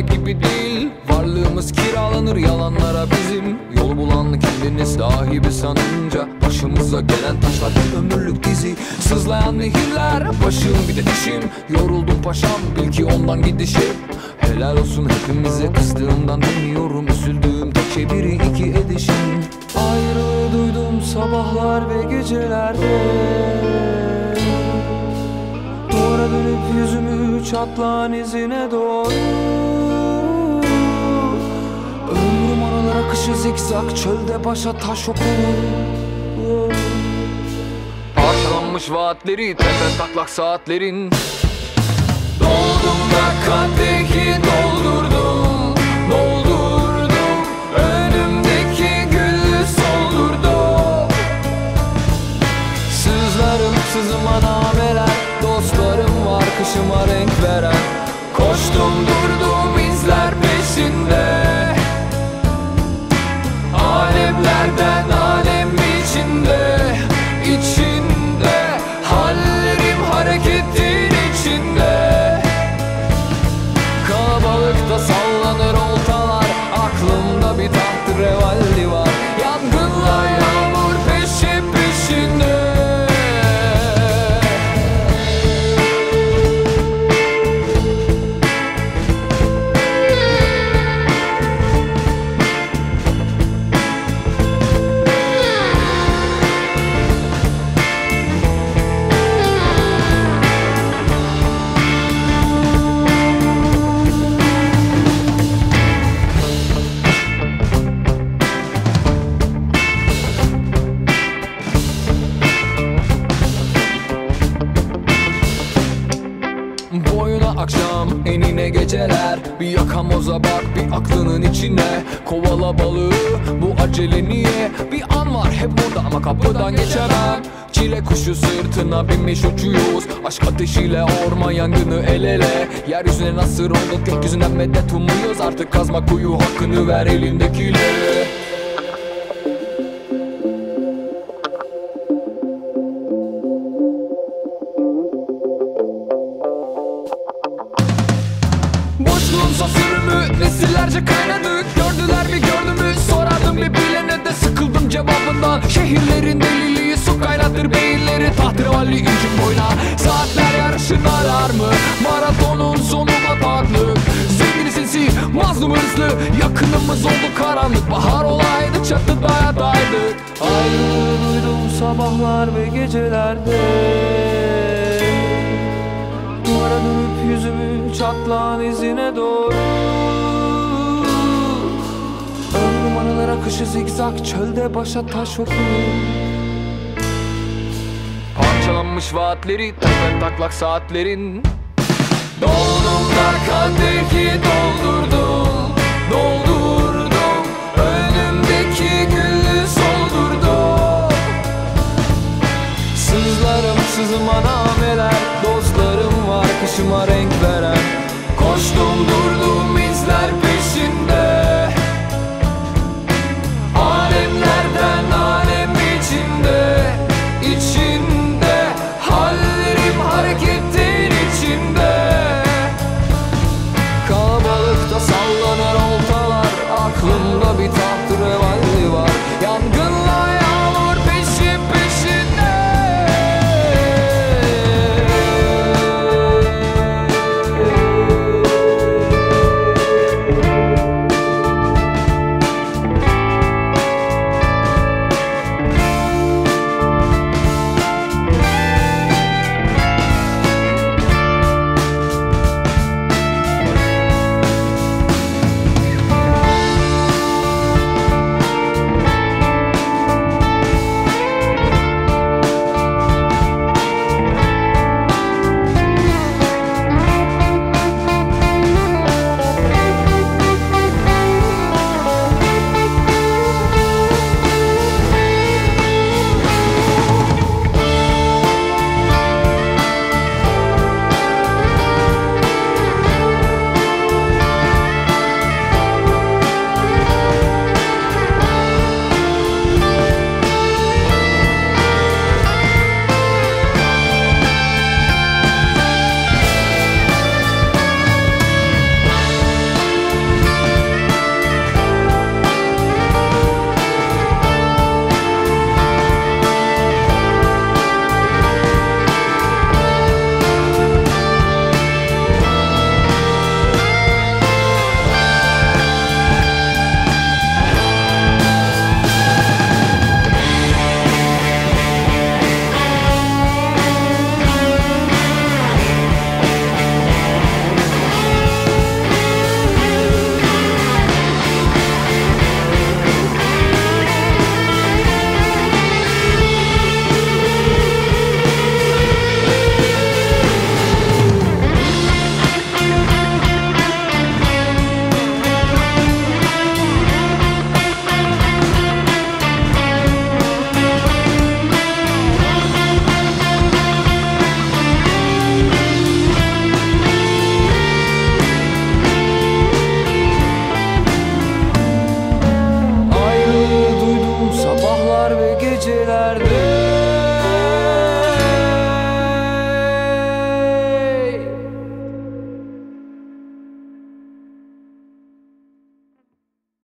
arada gibi değil. Varlığımız kiralanır yalanlara bizim. Yol bulan kendiniz dahibi sanınca Başımıza gelen taşlar ömürlük dizi. Sızlayan nehirler başım bir de dişim. Yoruldum paşam bil ki ondan gidişim. Helal olsun hepimize kızdığımdan demiyorum. Üzüldüğüm tek biri iki edişim. Ayrılığı duydum sabahlar ve gecelerde. Duvara dönüp yüzümü çatlağın izine doğru akışı zikzak çölde başa taş okunur. Parçalanmış vaatleri tepe taklak saatlerin. Doldum da kadehi doldurdum geceler. Bir yakamoza bak bir aklının içine. Kovala balığı bu acele niye? Bir an var hep burada ama kapıdan geçemem. Çile kuşu sırtına binmiş uçuyoruz Aşk ateşiyle orman yangını el ele. Yeryüzüne nasıl olduk gökyüzünden medet umuyoruz. Artık kazma kuyu hakkını ver elindekileri Şehirlerin deliliği su kaynatır beyinleri Tahterevalli incin boyuna. Saatler yarışın alarmı Maratonun sonu bataklık Zengini sinsi mazlum hırslı Yakınımız oldu karanlık. Bahar olaydı çatıda yataydık Ayrılığı duydum sabahlar ve gecelerde. Duvara dönüp yüzümü çatlağın izine doğru akışı zikzak çölde başa taş okunur Parçalanmış vaatleri tepe taklak saatlerin. Doldum da kadehi doldurdum Doldurdum